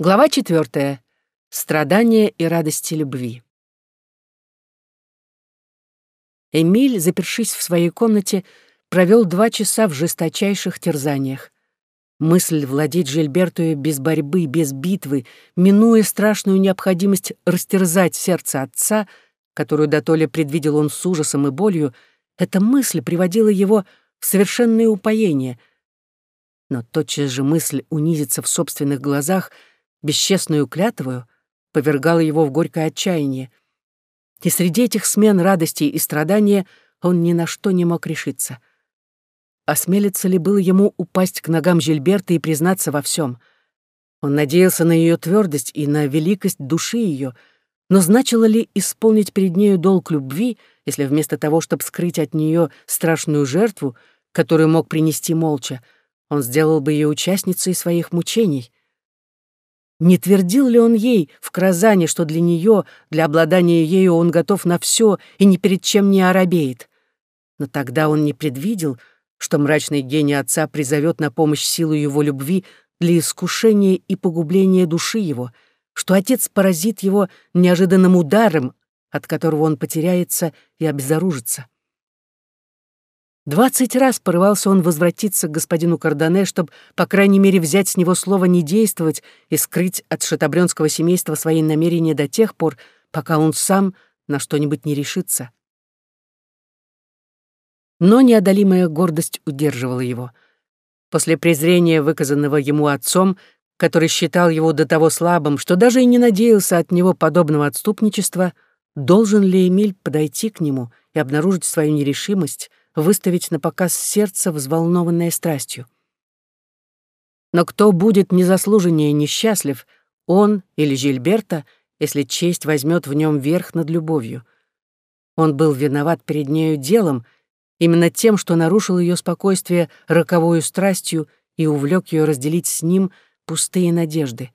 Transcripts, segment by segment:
Глава четвертая. Страдания и радости любви. Эмиль, запершись в своей комнате, провел два часа в жесточайших терзаниях. Мысль владеть Жильбертою без борьбы, без битвы, минуя страшную необходимость растерзать сердце отца, которую дотоле предвидел он с ужасом и болью, эта мысль приводила его в совершенное упоение. Но тотчас же мысль унизиться в собственных глазах — бесчестную клятвою, повергало его в горькое отчаяние. И среди этих смен радости и страдания он ни на что не мог решиться. Осмелится ли было ему упасть к ногам Жильберта и признаться во всем? Он надеялся на ее твердость и на великость души ее, но значило ли исполнить перед нею долг любви, если вместо того, чтобы скрыть от нее страшную жертву, которую мог принести молча, он сделал бы ее участницей своих мучений? Не твердил ли он ей в Кразане, что для нее, для обладания ею он готов на все и ни перед чем не оробеет? Но тогда он не предвидел, что мрачный гений отца призовет на помощь силу его любви для искушения и погубления души его, что отец поразит его неожиданным ударом, от которого он потеряется и обезоружится. Двадцать раз порывался он возвратиться к господину Кардане, чтобы, по крайней мере, взять с него слово не действовать и скрыть от шатабрёнского семейства свои намерения до тех пор, пока он сам на что-нибудь не решится. Но неодолимая гордость удерживала его. После презрения, выказанного ему отцом, который считал его до того слабым, что даже и не надеялся от него подобного отступничества, должен ли Эмиль подойти к нему и обнаружить свою нерешимость — выставить на показ сердце, взволнованное страстью. Но кто будет незаслуженнее несчастлив, он или Жильберта, если честь возьмет в нем верх над любовью? Он был виноват перед нею делом, именно тем, что нарушил ее спокойствие роковою страстью и увлек ее разделить с ним пустые надежды.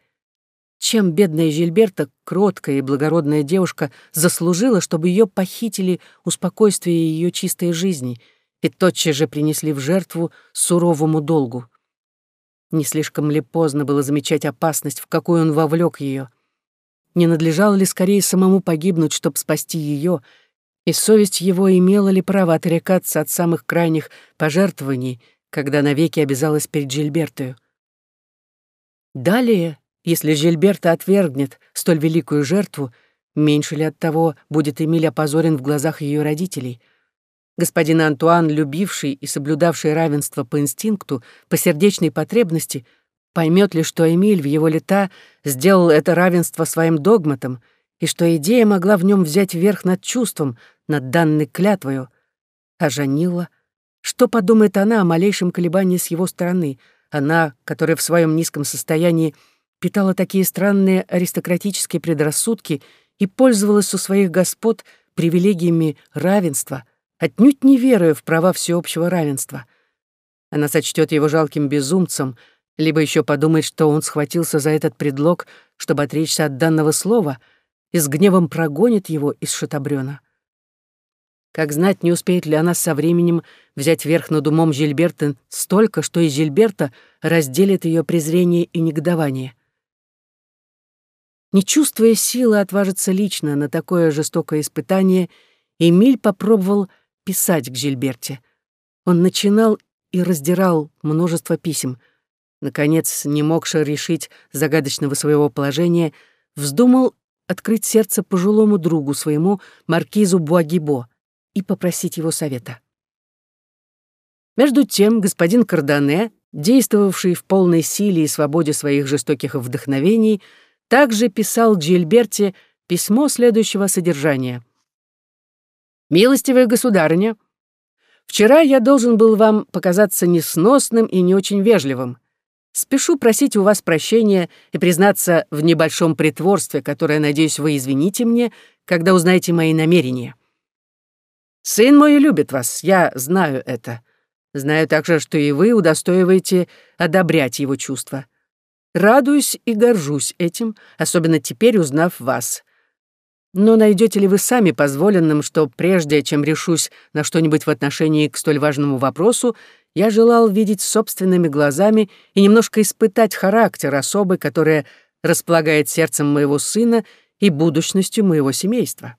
Чем бедная Жильберта, кроткая и благородная девушка, заслужила, чтобы ее похитили у спокойствия ее чистой жизни и тотчас же принесли в жертву суровому долгу? Не слишком ли поздно было замечать опасность, в какую он вовлек ее? Не надлежало ли скорее самому погибнуть, чтобы спасти ее, и совесть его имела ли право отрекаться от самых крайних пожертвований, когда навеки обязалась перед Жильбертою? Далее если Жильберта отвергнет столь великую жертву, меньше ли от того будет Эмиль опозорен в глазах ее родителей? Господин Антуан, любивший и соблюдавший равенство по инстинкту, по сердечной потребности, поймет ли, что Эмиль в его лета сделал это равенство своим догматом, и что идея могла в нем взять верх над чувством, над данной клятвою? А Жанила? Что подумает она о малейшем колебании с его стороны? Она, которая в своем низком состоянии питала такие странные аристократические предрассудки и пользовалась у своих господ привилегиями равенства, отнюдь не веруя в права всеобщего равенства. Она сочтет его жалким безумцем, либо еще подумает, что он схватился за этот предлог, чтобы отречься от данного слова, и с гневом прогонит его из шатабрёна. Как знать, не успеет ли она со временем взять верх над умом Жильберта столько, что и Жильберта разделит ее презрение и негодование. Не чувствуя силы отважиться лично на такое жестокое испытание, Эмиль попробовал писать к Жильберте. Он начинал и раздирал множество писем. Наконец, не могши решить загадочного своего положения, вздумал открыть сердце пожилому другу своему, маркизу Буагибо, и попросить его совета. Между тем господин Кардане, действовавший в полной силе и свободе своих жестоких вдохновений, также писал к Гильберте письмо следующего содержания. «Милостивая государыня, вчера я должен был вам показаться несносным и не очень вежливым. Спешу просить у вас прощения и признаться в небольшом притворстве, которое, надеюсь, вы извините мне, когда узнаете мои намерения. Сын мой любит вас, я знаю это. Знаю также, что и вы удостоиваете одобрять его чувства. Радуюсь и горжусь этим, особенно теперь узнав вас. Но найдете ли вы сами позволенным, что прежде чем решусь на что-нибудь в отношении к столь важному вопросу, я желал видеть собственными глазами и немножко испытать характер особы, которая располагает сердцем моего сына и будущностью моего семейства.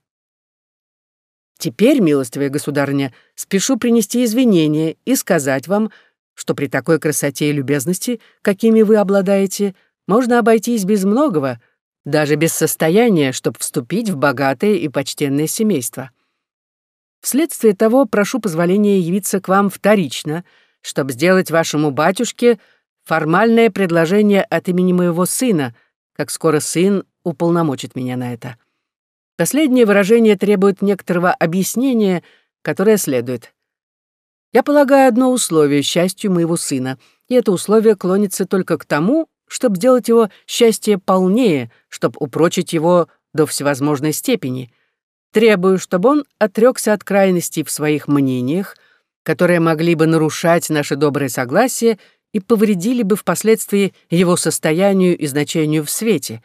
Теперь, милостивая государыня, спешу принести извинения и сказать вам, что при такой красоте и любезности, какими вы обладаете, можно обойтись без многого, даже без состояния, чтобы вступить в богатое и почтенное семейство. Вследствие того прошу позволения явиться к вам вторично, чтобы сделать вашему батюшке формальное предложение от имени моего сына, как скоро сын уполномочит меня на это. Последнее выражение требует некоторого объяснения, которое следует. Я полагаю одно условие счастью моего сына, и это условие клонится только к тому, чтобы сделать его счастье полнее, чтобы упрочить его до всевозможной степени. Требую, чтобы он отрекся от крайностей в своих мнениях, которые могли бы нарушать наше доброе согласие и повредили бы впоследствии его состоянию и значению в свете.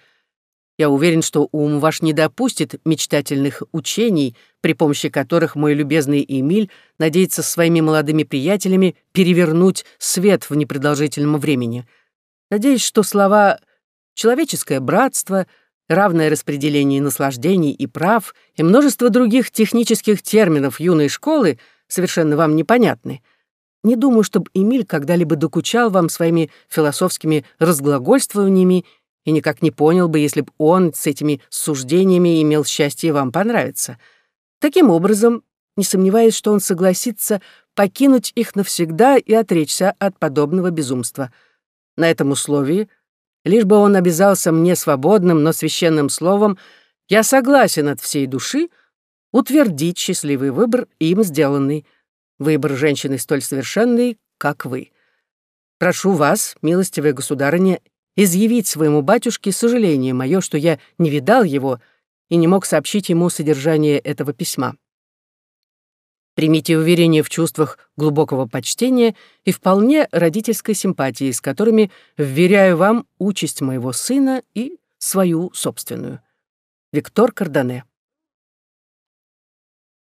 Я уверен, что ум ваш не допустит мечтательных учений, при помощи которых мой любезный Эмиль надеется своими молодыми приятелями перевернуть свет в непродолжительном времени. Надеюсь, что слова «человеческое братство», равное распределение наслаждений и прав и множество других технических терминов юной школы совершенно вам непонятны — не думаю, чтобы Эмиль когда-либо докучал вам своими философскими разглагольствованиями и никак не понял бы, если бы он с этими суждениями имел счастье вам понравиться. Таким образом, не сомневаюсь, что он согласится покинуть их навсегда и отречься от подобного безумства. На этом условии, лишь бы он обязался мне свободным, но священным словом, я согласен от всей души утвердить счастливый выбор, им сделанный, Выбор женщины столь совершенный, как вы. Прошу вас, милостивая государыня, изъявить своему батюшке сожаление мое, что я не видал его и не мог сообщить ему содержание этого письма. Примите уверение в чувствах глубокого почтения и вполне родительской симпатии, с которыми вверяю вам участь моего сына и свою собственную. Виктор Кардане.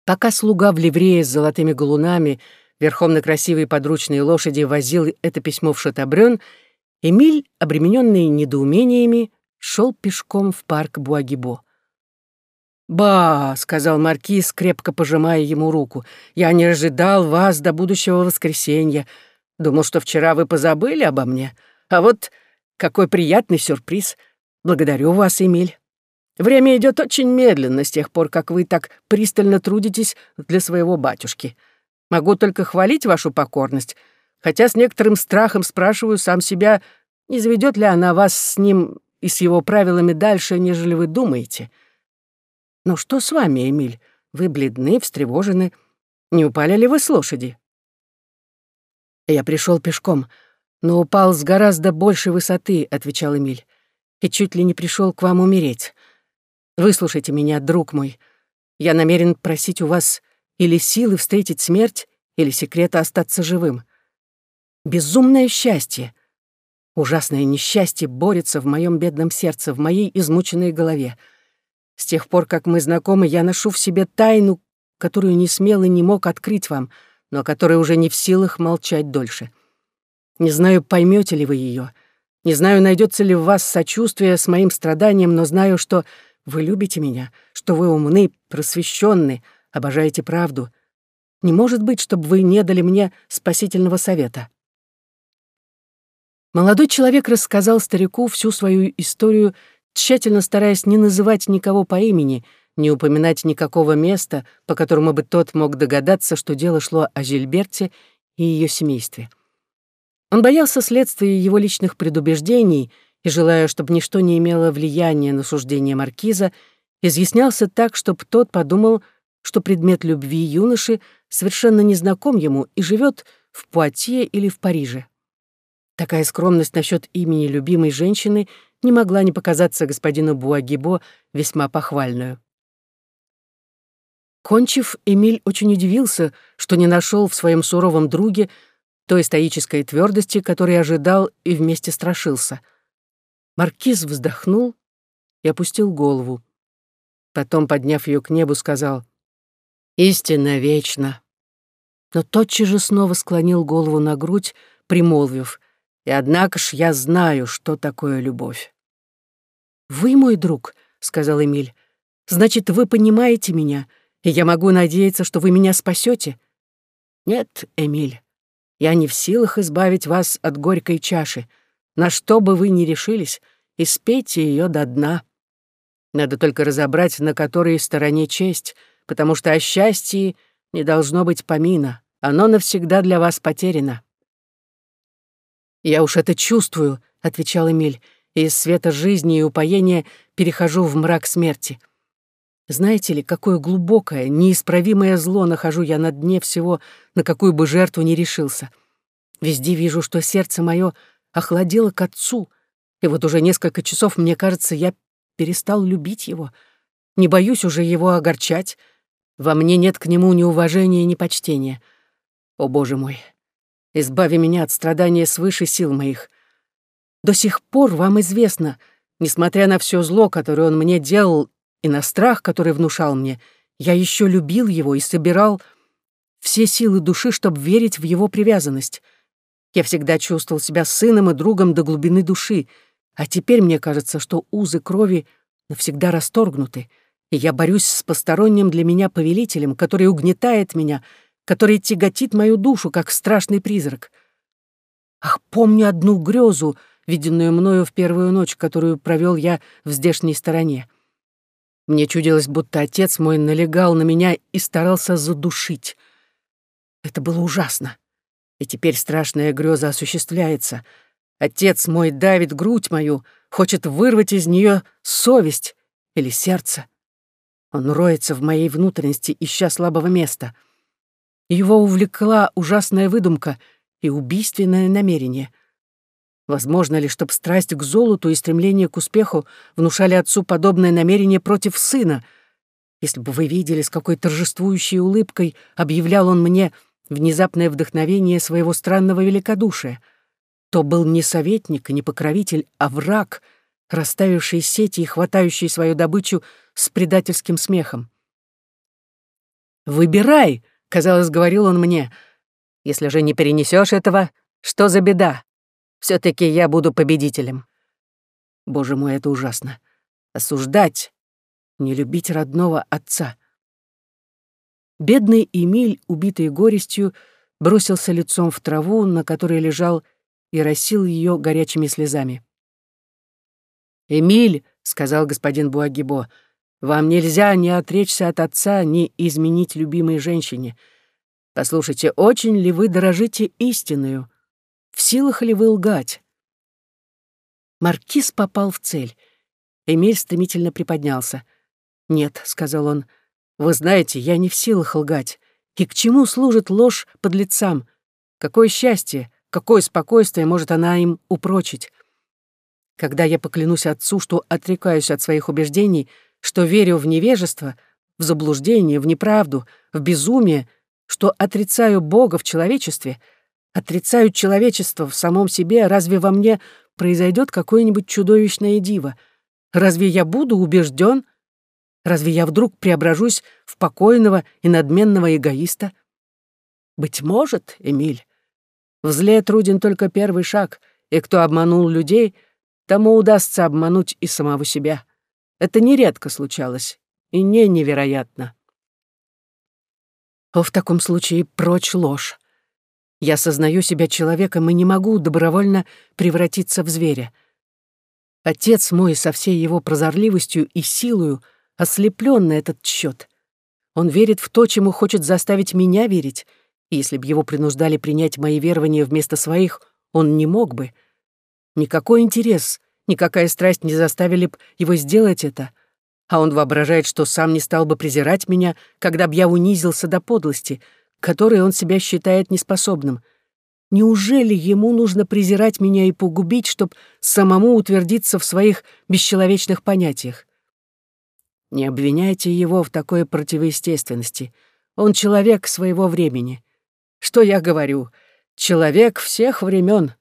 Пока слуга в ливрее с золотыми галунами верхом на красивой подручной лошади возил это письмо в Шатабрён, Эмиль, обремененный недоумениями, шел пешком в парк Буагибо. «Ба!» — сказал маркиз, крепко пожимая ему руку. «Я не ожидал вас до будущего воскресенья. Думал, что вчера вы позабыли обо мне. А вот какой приятный сюрприз. Благодарю вас, Эмиль». Время идет очень медленно с тех пор, как вы так пристально трудитесь для своего батюшки. Могу только хвалить вашу покорность, хотя с некоторым страхом спрашиваю сам себя, не заведет ли она вас с ним и с его правилами дальше, нежели вы думаете. Но что с вами, Эмиль? Вы бледны, встревожены. Не упали ли вы с лошади? Я пришел пешком, но упал с гораздо большей высоты, отвечал Эмиль, и чуть ли не пришел к вам умереть. Выслушайте меня, друг мой. Я намерен просить у вас или силы встретить смерть, или секрета остаться живым. Безумное счастье, ужасное несчастье борется в моем бедном сердце, в моей измученной голове. С тех пор, как мы знакомы, я ношу в себе тайну, которую не смел и не мог открыть вам, но которая уже не в силах молчать дольше. Не знаю, поймете ли вы ее, не знаю, найдется ли в вас сочувствие с моим страданием, но знаю, что вы любите меня, что вы умны, просвещенны, обожаете правду. Не может быть, чтобы вы не дали мне спасительного совета». Молодой человек рассказал старику всю свою историю, тщательно стараясь не называть никого по имени, не упоминать никакого места, по которому бы тот мог догадаться, что дело шло о Жильберте и ее семействе. Он боялся следствия его личных предубеждений и, желая, чтобы ничто не имело влияния на суждение маркиза, изъяснялся так, чтобы тот подумал, что предмет любви юноши совершенно незнаком ему и живет в Пуатье или в Париже. Такая скромность насчет имени любимой женщины не могла не показаться господину Буагибо весьма похвальную. Кончив, Эмиль очень удивился, что не нашел в своем суровом друге той стоической твердости, которой ожидал и вместе страшился — Маркиз вздохнул и опустил голову. Потом, подняв ее к небу, сказал «Истина вечна». Но тотчас же снова склонил голову на грудь, примолвив «И однако ж я знаю, что такое любовь». «Вы мой друг», — сказал Эмиль. «Значит, вы понимаете меня, и я могу надеяться, что вы меня спасете. «Нет, Эмиль, я не в силах избавить вас от горькой чаши. На что бы вы ни решились, испейте ее до дна. Надо только разобрать, на которой стороне честь, потому что о счастье не должно быть помина. Оно навсегда для вас потеряно». «Я уж это чувствую», — отвечал Эмиль, «и из света жизни и упоения перехожу в мрак смерти». Знаете ли, какое глубокое, неисправимое зло нахожу я на дне всего, на какую бы жертву не решился. Везде вижу, что сердце мое охладело к отцу, и вот уже несколько часов, мне кажется, я перестал любить его. Не боюсь уже его огорчать. Во мне нет к нему ни уважения, ни почтения. О, Боже мой, избави меня от страдания свыше сил моих. До сих пор вам известно, несмотря на все зло, которое он мне делал и на страх, который внушал мне, я еще любил его и собирал все силы души, чтобы верить в его привязанность. Я всегда чувствовал себя сыном и другом до глубины души, а теперь мне кажется, что узы крови навсегда расторгнуты, и я борюсь с посторонним для меня повелителем, который угнетает меня, который тяготит мою душу, как страшный призрак. Ах, помню одну грезу, виденную мною в первую ночь, которую провел я в здешней стороне. Мне чудилось, будто отец мой налегал на меня и старался задушить. Это было ужасно. И теперь страшная греза осуществляется. Отец мой давит грудь мою, хочет вырвать из нее совесть или сердце. Он роется в моей внутренности, ища слабого места. Его увлекла ужасная выдумка и убийственное намерение — Возможно ли, чтобы страсть к золоту и стремление к успеху внушали отцу подобное намерение против сына? Если бы вы видели, с какой торжествующей улыбкой объявлял он мне внезапное вдохновение своего странного великодушия, то был не советник и не покровитель, а враг, расставивший сети и хватающий свою добычу с предательским смехом. «Выбирай», — казалось, говорил он мне, — «если же не перенесешь этого, что за беда? все таки я буду победителем. Боже мой, это ужасно. Осуждать, не любить родного отца. Бедный Эмиль, убитый горестью, бросился лицом в траву, на которой лежал, и росил ее горячими слезами. «Эмиль», — сказал господин Буагибо, — «вам нельзя ни отречься от отца, ни изменить любимой женщине. Послушайте, очень ли вы дорожите истинную? В силах ли вы лгать?» Маркиз попал в цель. Эмиль стремительно приподнялся. «Нет», — сказал он, — «вы знаете, я не в силах лгать. И к чему служит ложь под лицам? Какое счастье, какое спокойствие может она им упрочить? Когда я поклянусь отцу, что отрекаюсь от своих убеждений, что верю в невежество, в заблуждение, в неправду, в безумие, что отрицаю Бога в человечестве — отрицаю человечество в самом себе, разве во мне произойдет какое-нибудь чудовищное диво? Разве я буду убежден? Разве я вдруг преображусь в покойного и надменного эгоиста? Быть может, Эмиль, в зле труден только первый шаг, и кто обманул людей, тому удастся обмануть и самого себя. Это нередко случалось и не невероятно. О, в таком случае прочь ложь. Я сознаю себя человеком и не могу добровольно превратиться в зверя. Отец мой со всей его прозорливостью и силою ослеплен на этот счет. Он верит в то, чему хочет заставить меня верить, и если бы его принуждали принять мои верования вместо своих, он не мог бы. Никакой интерес, никакая страсть не заставили бы его сделать это, а он воображает, что сам не стал бы презирать меня, когда б я унизился до подлости — которой он себя считает неспособным. Неужели ему нужно презирать меня и погубить, чтобы самому утвердиться в своих бесчеловечных понятиях? Не обвиняйте его в такой противоестественности. Он человек своего времени. Что я говорю? Человек всех времен.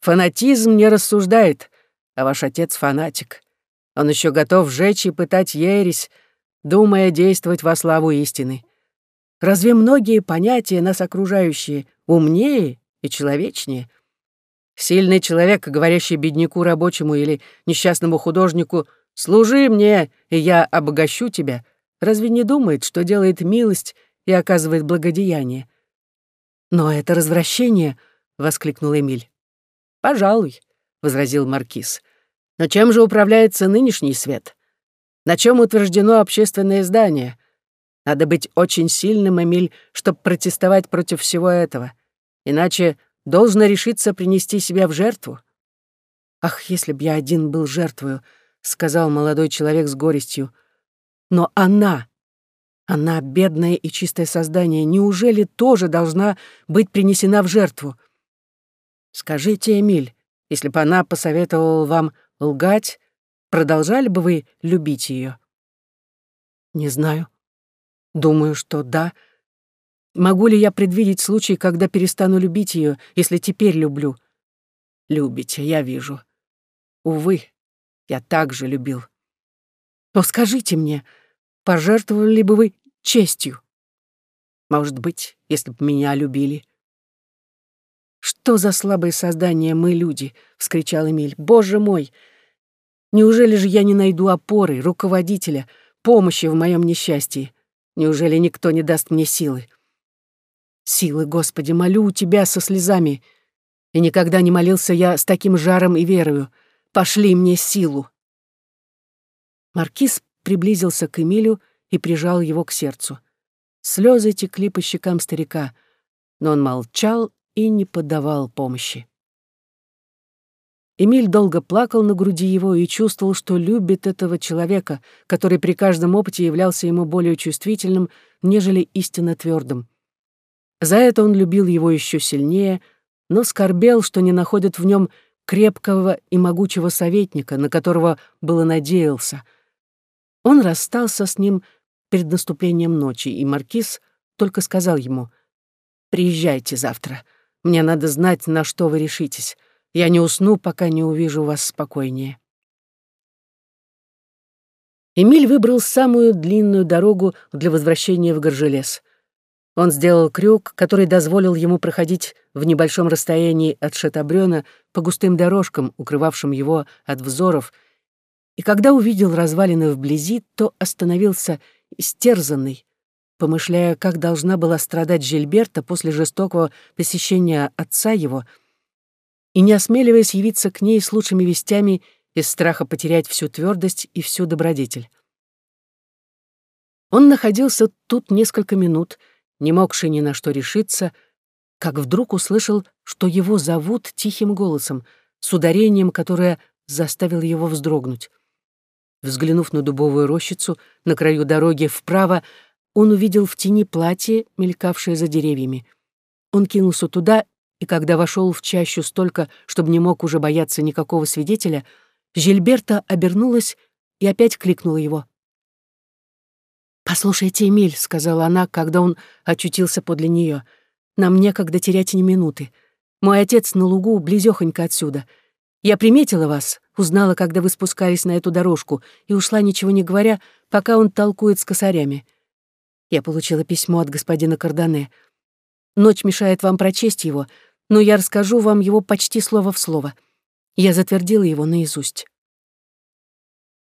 Фанатизм не рассуждает, а ваш отец фанатик. Он еще готов жечь и пытать ересь, думая действовать во славу истины. Разве многие понятия нас окружающие умнее и человечнее? Сильный человек, говорящий бедняку рабочему или несчастному художнику, «Служи мне, и я обогащу тебя», разве не думает, что делает милость и оказывает благодеяние? «Но это развращение», — воскликнул Эмиль. «Пожалуй», — возразил Маркиз. «Но чем же управляется нынешний свет? На чем утверждено общественное здание? Надо быть очень сильным, Эмиль, чтобы протестовать против всего этого. Иначе должно решиться принести себя в жертву». «Ах, если б я один был жертвою», — сказал молодой человек с горестью. «Но она, она, бедное и чистое создание, неужели тоже должна быть принесена в жертву? Скажите, Эмиль, если бы она посоветовала вам лгать, продолжали бы вы любить ее? Не знаю. Думаю, что да. Могу ли я предвидеть случай, когда перестану любить ее, если теперь люблю? Любите, я вижу. Увы, я также любил. Но скажите мне, Пожертвовали бы вы честью? Может быть, если бы меня любили. «Что за слабые создания мы, люди?» — вскричал Эмиль. «Боже мой! Неужели же я не найду опоры, руководителя, помощи в моем несчастье? Неужели никто не даст мне силы? Силы, Господи, молю у Тебя со слезами. И никогда не молился я с таким жаром и верою. Пошли мне силу!» Маркиз приблизился к Эмилю и прижал его к сердцу. Слезы текли по щекам старика, но он молчал и не подавал помощи. Эмиль долго плакал на груди его и чувствовал, что любит этого человека, который при каждом опыте являлся ему более чувствительным, нежели истинно твердым. За это он любил его еще сильнее, но скорбел, что не находит в нем крепкого и могучего советника, на которого было надеялся — он расстался с ним перед наступлением ночи, и маркиз только сказал ему, «Приезжайте завтра. Мне надо знать, на что вы решитесь. Я не усну, пока не увижу вас спокойнее». Эмиль выбрал самую длинную дорогу для возвращения в Горжелес. Он сделал крюк, который дозволил ему проходить в небольшом расстоянии от Шатабрёна по густым дорожкам, укрывавшим его от взоров, и когда увидел развалины вблизи, то остановился истерзанный, помышляя, как должна была страдать Жильберта после жестокого посещения отца его, и не осмеливаясь явиться к ней с лучшими вестями из страха потерять всю твердость и всю добродетель. Он находился тут несколько минут, не могший ни на что решиться, как вдруг услышал, что его зовут тихим голосом, с ударением, которое заставило его вздрогнуть. Взглянув на дубовую рощицу на краю дороги вправо, он увидел в тени платье, мелькавшее за деревьями. Он кинулся туда, и когда вошел в чащу столько, чтобы не мог уже бояться никакого свидетеля, Жильберта обернулась и опять кликнула его. «Послушайте, Эмиль», — сказала она, когда он очутился подле нее, — «нам некогда терять ни минуты. Мой отец на лугу, близёхонько отсюда. Я приметила вас, Узнала, когда вы спускались на эту дорожку, и ушла, ничего не говоря, пока он толкует с косарями. Я получила письмо от господина Кардане. Ночь мешает вам прочесть его, но я расскажу вам его почти слово в слово. Я затвердила его наизусть.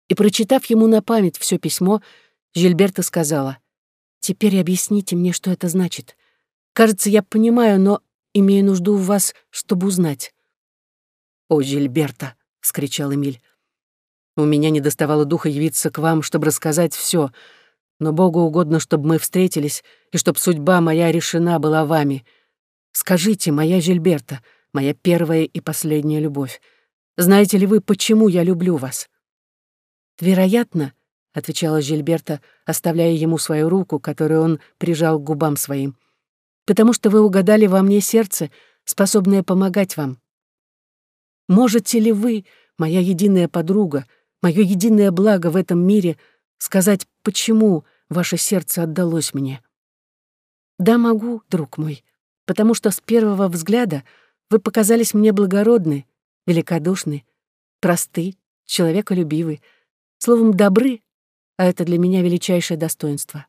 И, прочитав ему на память все письмо, Жильберта сказала, «Теперь объясните мне, что это значит. Кажется, я понимаю, но имею нужду в вас, чтобы узнать». «О, Жильберта!» — вскричал Эмиль. «У меня не доставало духа явиться к вам, чтобы рассказать все, но Богу угодно, чтобы мы встретились, и чтобы судьба моя решена была вами. Скажите, моя Жильберта, моя первая и последняя любовь, знаете ли вы, почему я люблю вас?» «Вероятно», — отвечала Жильберта, оставляя ему свою руку, которую он прижал к губам своим, «потому что вы угадали во мне сердце, способное помогать вам. Можете ли вы, моя единая подруга, мое единое благо в этом мире, сказать, почему ваше сердце отдалось мне? Да, могу, друг мой, потому что с первого взгляда вы показались мне благородны, великодушны, просты, человеколюбивы, словом, добры, а это для меня величайшее достоинство.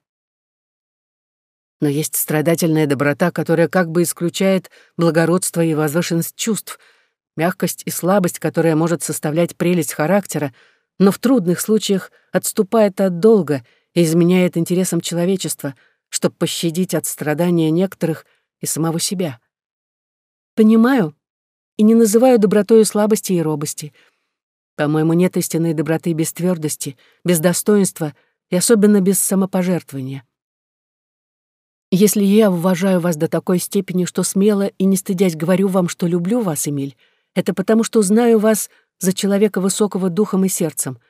Но есть страдательная доброта, которая как бы исключает благородство и возвышенность чувств — мягкость и слабость, которая может составлять прелесть характера, но в трудных случаях отступает от долга и изменяет интересам человечества, чтобы пощадить от страдания некоторых и самого себя. Понимаю и не называю добротою слабости и робости. По-моему, нет истинной доброты без твердости, без достоинства и особенно без самопожертвования. Если я уважаю вас до такой степени, что смело и не стыдясь говорю вам, что люблю вас, Эмиль, это потому, что знаю вас за человека высокого духом и сердцем.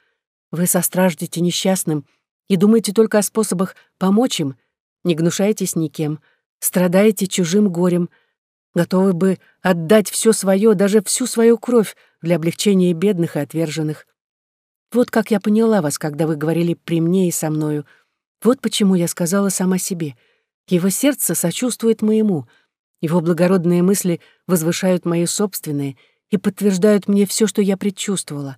Вы состраждете несчастным и думаете только о способах помочь им, не гнушаетесь никем, страдаете чужим горем, готовы бы отдать все свое, даже всю свою кровь для облегчения бедных и отверженных. Вот как я поняла вас, когда вы говорили при мне и со мною. Вот почему я сказала сама себе — его сердце сочувствует моему, его благородные мысли возвышают мои собственные и подтверждают мне все, что я предчувствовала.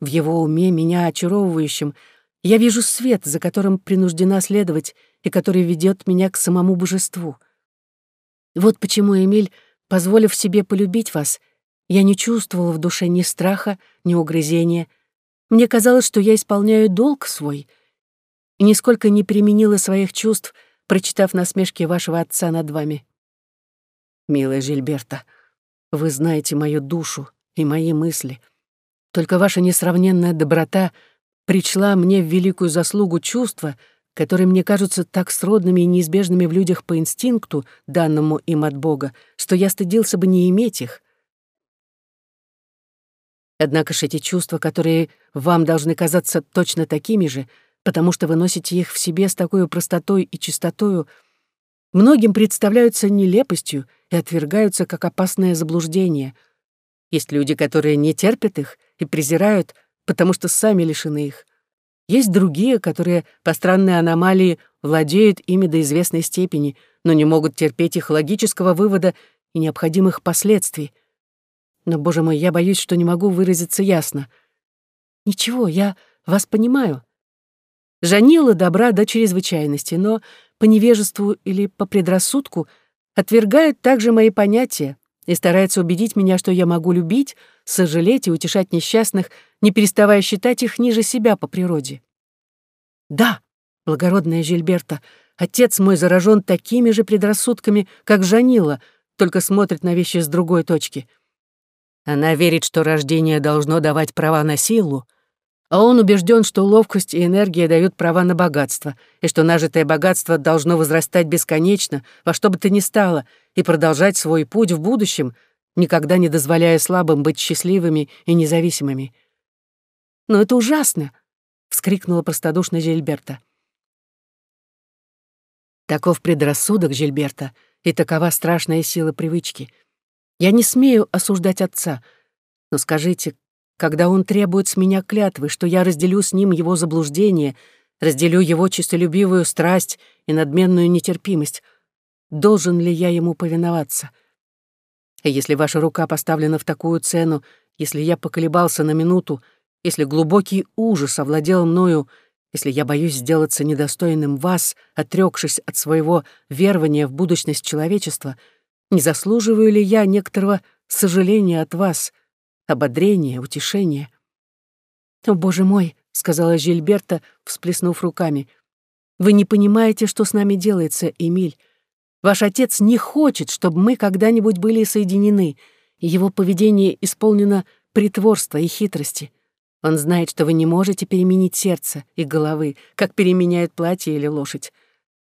В его уме, меня очаровывающим, я вижу свет, за которым принуждена следовать и который ведет меня к самому божеству. Вот почему, Эмиль, позволив себе полюбить вас, я не чувствовала в душе ни страха, ни угрызения. Мне казалось, что я исполняю долг свой и нисколько не применила своих чувств — прочитав насмешки вашего отца над вами. Милая Жильберта, вы знаете мою душу и мои мысли. Только ваша несравненная доброта причла мне в великую заслугу чувства, которые мне кажутся так сродными и неизбежными в людях по инстинкту, данному им от Бога, что я стыдился бы не иметь их. Однако ж эти чувства, которые вам должны казаться точно такими же — потому что вы носите их в себе с такой простотой и чистотою, многим представляются нелепостью и отвергаются как опасное заблуждение. Есть люди, которые не терпят их и презирают, потому что сами лишены их. Есть другие, которые по странной аномалии владеют ими до известной степени, но не могут терпеть их логического вывода и необходимых последствий. Но, боже мой, я боюсь, что не могу выразиться ясно. Ничего, я вас понимаю. Жанила добра до чрезвычайности, но по невежеству или по предрассудку отвергает также мои понятия и старается убедить меня, что я могу любить, сожалеть и утешать несчастных, не переставая считать их ниже себя по природе. Да, благородная Жильберта, отец мой заражен такими же предрассудками, как Жанила, только смотрит на вещи с другой точки. Она верит, что рождение должно давать права на силу, а он убежден, что ловкость и энергия дают права на богатство, и что нажитое богатство должно возрастать бесконечно, во что бы то ни стало, и продолжать свой путь в будущем, никогда не дозволяя слабым быть счастливыми и независимыми. «Но это ужасно!» — вскрикнула простодушно Жильберта. Таков предрассудок Жильберта, и такова страшная сила привычки. Я не смею осуждать отца, но скажите, когда он требует с меня клятвы, что я разделю с ним его заблуждение, разделю его честолюбивую страсть и надменную нетерпимость, должен ли я ему повиноваться? И если ваша рука поставлена в такую цену, если я поколебался на минуту, если глубокий ужас овладел мною, если я боюсь сделаться недостойным вас, отрекшись от своего верования в будущность человечества, не заслуживаю ли я некоторого сожаления от вас, ободрение, утешение. «О, боже мой!» — сказала Жильберта, всплеснув руками. «Вы не понимаете, что с нами делается, Эмиль. Ваш отец не хочет, чтобы мы когда-нибудь были соединены, его поведение исполнено притворства и хитрости. Он знает, что вы не можете переменить сердце и головы, как переменяет платье или лошадь.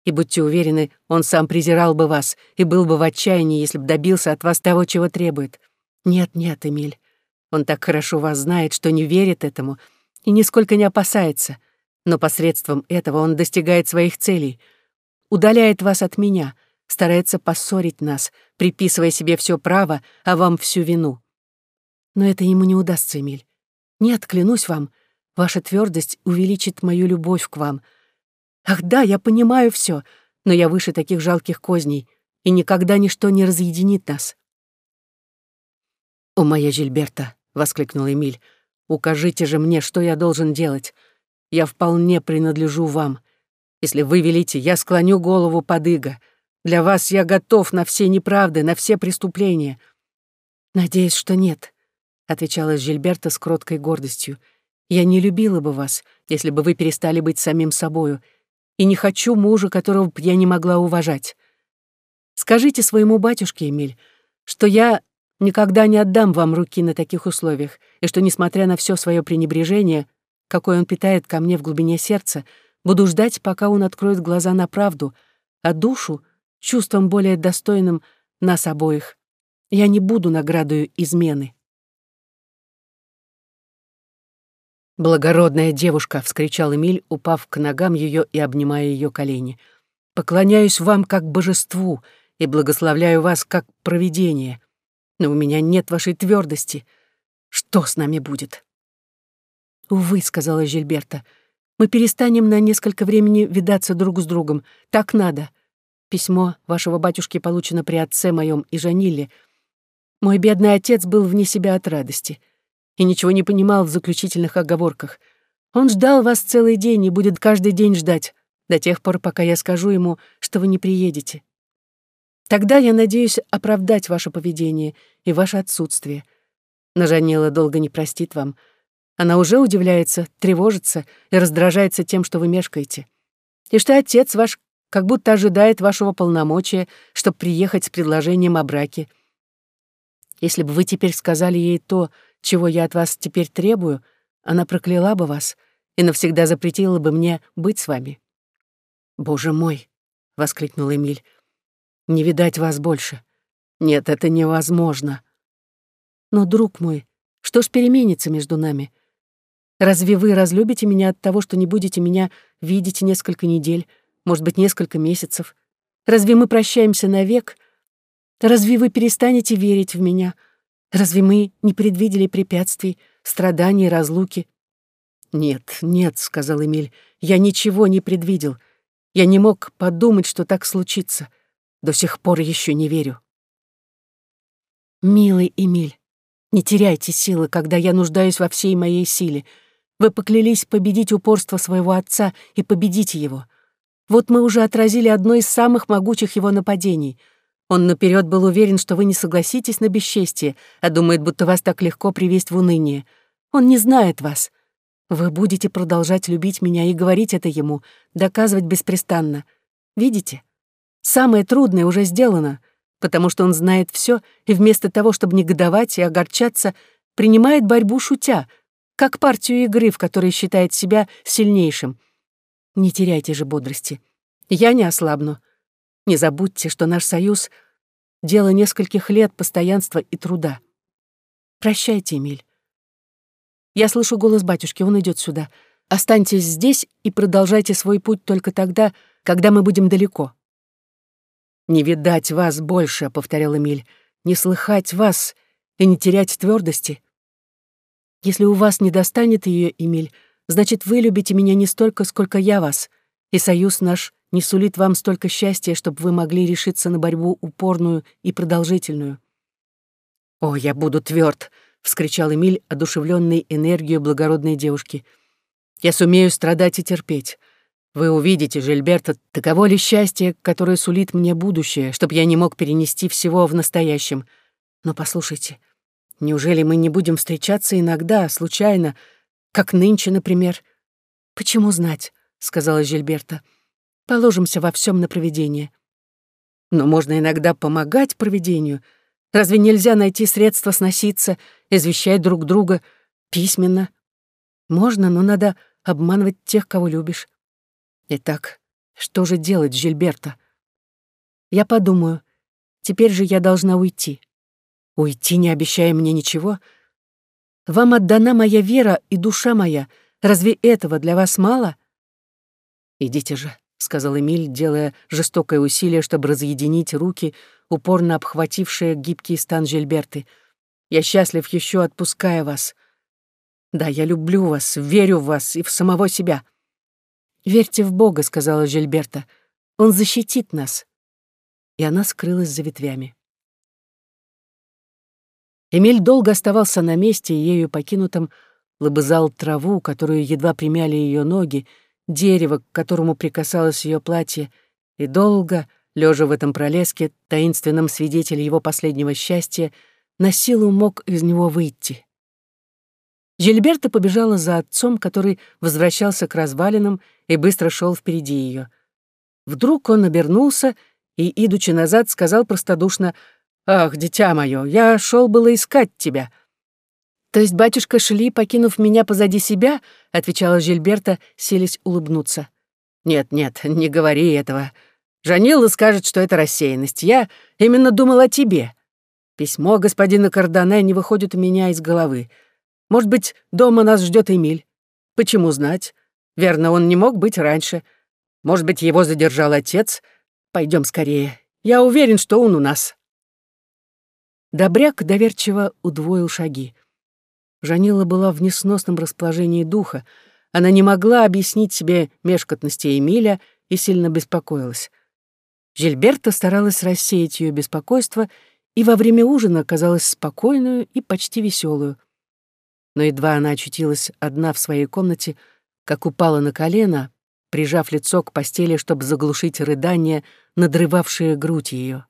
И будьте уверены, он сам презирал бы вас и был бы в отчаянии, если бы добился от вас того, чего требует. Нет, нет, Эмиль, он так хорошо вас знает, что не верит этому и нисколько не опасается. Но посредством этого он достигает своих целей, удаляет вас от меня, старается поссорить нас, приписывая себе все право, а вам всю вину. Но это ему не удастся, Эмиль. Нет, клянусь вам, ваша твердость увеличит мою любовь к вам. Ах да, я понимаю все, но я выше таких жалких козней, и никогда ничто не разъединит нас. О, моя Жильберта, воскликнул Эмиль. «Укажите же мне, что я должен делать. Я вполне принадлежу вам. Если вы велите, я склоню голову под иго. Для вас я готов на все неправды, на все преступления». «Надеюсь, что нет», — отвечала Жильберта с кроткой гордостью. Я не любила бы вас, если бы вы перестали быть самим собою, и не хочу мужа, которого я не могла уважать. Скажите своему батюшке, Эмиль, что я никогда не отдам вам руки на таких условиях, и что, несмотря на все свое пренебрежение, какое он питает ко мне в глубине сердца, буду ждать, пока он откроет глаза на правду, а душу — чувством более достойным нас обоих. Я не буду наградою измены. «Благородная девушка!» — вскричал Эмиль, упав к ногам ее и обнимая ее колени. «Поклоняюсь вам как божеству и благословляю вас как провидение. Но у меня нет вашей твердости. Что с нами будет?» «Увы», — сказала Жильберта, — «мы перестанем на несколько времени видаться друг с другом. Так надо. Письмо вашего батюшки получено при отце моем и Жанилле. Мой бедный отец был вне себя от радости и ничего не понимал в заключительных оговорках. Он ждал вас целый день и будет каждый день ждать, до тех пор, пока я скажу ему, что вы не приедете. Тогда я надеюсь оправдать ваше поведение и ваше отсутствие. Но Жанила долго не простит вам. Она уже удивляется, тревожится и раздражается тем, что вы мешкаете. И что отец ваш как будто ожидает вашего полномочия, чтобы приехать с предложением о браке. Если бы вы теперь сказали ей то, чего я от вас теперь требую, она прокляла бы вас и навсегда запретила бы мне быть с вами. «Боже мой!» — воскликнул Эмиль. «Не видать вас больше. Нет, это невозможно. Но, друг мой, что ж переменится между нами? Разве вы разлюбите меня от того, что не будете меня видеть несколько недель, может быть, несколько месяцев? Разве мы прощаемся навек? Разве вы перестанете верить в меня?» Разве мы не предвидели препятствий, страданий, разлуки? Нет, нет, сказал Эмиль, я ничего не предвидел. Я не мог подумать, что так случится. До сих пор еще не верю. Милый Эмиль, не теряйте силы, когда я нуждаюсь во всей моей силе. Вы поклялись победить упорство своего отца и победите его. Вот мы уже отразили одно из самых могучих его нападений — он наперед был уверен, что вы не согласитесь на бесчестие, а думает, будто вас так легко привести в уныние. Он не знает вас. Вы будете продолжать любить меня и говорить это ему, доказывать беспрестанно. Видите? Самое трудное уже сделано, потому что он знает все и вместо того, чтобы негодовать и огорчаться, принимает борьбу шутя, как партию игры, в которой считает себя сильнейшим. Не теряйте же бодрости. Я не ослабну. Не забудьте, что наш союз — дело нескольких лет постоянства и труда. Прощайте, Эмиль. Я слышу голос батюшки, он идет сюда. Останьтесь здесь и продолжайте свой путь только тогда, когда мы будем далеко. «Не видать вас больше», — повторял Эмиль, — «не слыхать вас и не терять твердости. Если у вас не достанет ее, Эмиль, значит, вы любите меня не столько, сколько я вас, и союз наш не сулит вам столько счастья, чтобы вы могли решиться на борьбу упорную и продолжительную. «О, я буду тверд!» — вскричал Эмиль, одушевленный энергией благородной девушки. «Я сумею страдать и терпеть. Вы увидите, Жильберта, таково ли счастье, которое сулит мне будущее, чтобы я не мог перенести всего в настоящем. Но послушайте, неужели мы не будем встречаться иногда, случайно, как нынче, например?» «Почему знать?» — сказала Жильберта. — Положимся во всем на провидение. Но можно иногда помогать провидению. Разве нельзя найти средства сноситься, извещать друг друга письменно? Можно, но надо обманывать тех, кого любишь. Итак, что же делать, Жильберта? Я подумаю. Теперь же я должна уйти. Уйти, не обещая мне ничего? Вам отдана моя вера и душа моя. Разве этого для вас мало? Идите же. — сказал Эмиль, делая жестокое усилие, чтобы разъединить руки, упорно обхватившие гибкий стан Жильберты. «Я счастлив еще отпуская вас. Да, я люблю вас, верю в вас и в самого себя». «Верьте в Бога», — сказала Жильберта. «Он защитит нас». И она скрылась за ветвями. Эмиль долго оставался на месте, ею покинутом, лобызал траву, которую едва примяли ее ноги, дерево, к которому прикасалось ее платье, и долго, лежа в этом пролеске, таинственном свидетеле его последнего счастья, на силу мог из него выйти. Жильберта побежала за отцом, который возвращался к развалинам и быстро шел впереди ее. Вдруг он обернулся и, идучи назад, сказал простодушно, «Ах, дитя мое, я шел было искать тебя». «То есть батюшка шли, покинув меня позади себя?» — отвечала Жильберта, селись улыбнуться. «Нет, нет, не говори этого. Жанила скажет, что это рассеянность. Я именно думал о тебе. Письмо господина Кардане не выходит у меня из головы. Может быть, дома нас ждет Эмиль. Почему знать? Верно, он не мог быть раньше. Может быть, его задержал отец. Пойдем скорее. Я уверен, что он у нас». Добряк доверчиво удвоил шаги. Жанила была в несносном расположении духа. Она не могла объяснить себе мешкотности Эмиля и сильно беспокоилась. Жильберта старалась рассеять ее беспокойство и во время ужина казалась спокойную и почти веселую. Но едва она очутилась одна в своей комнате, как упала на колено, прижав лицо к постели, чтобы заглушить рыдание, надрывавшее грудь ее.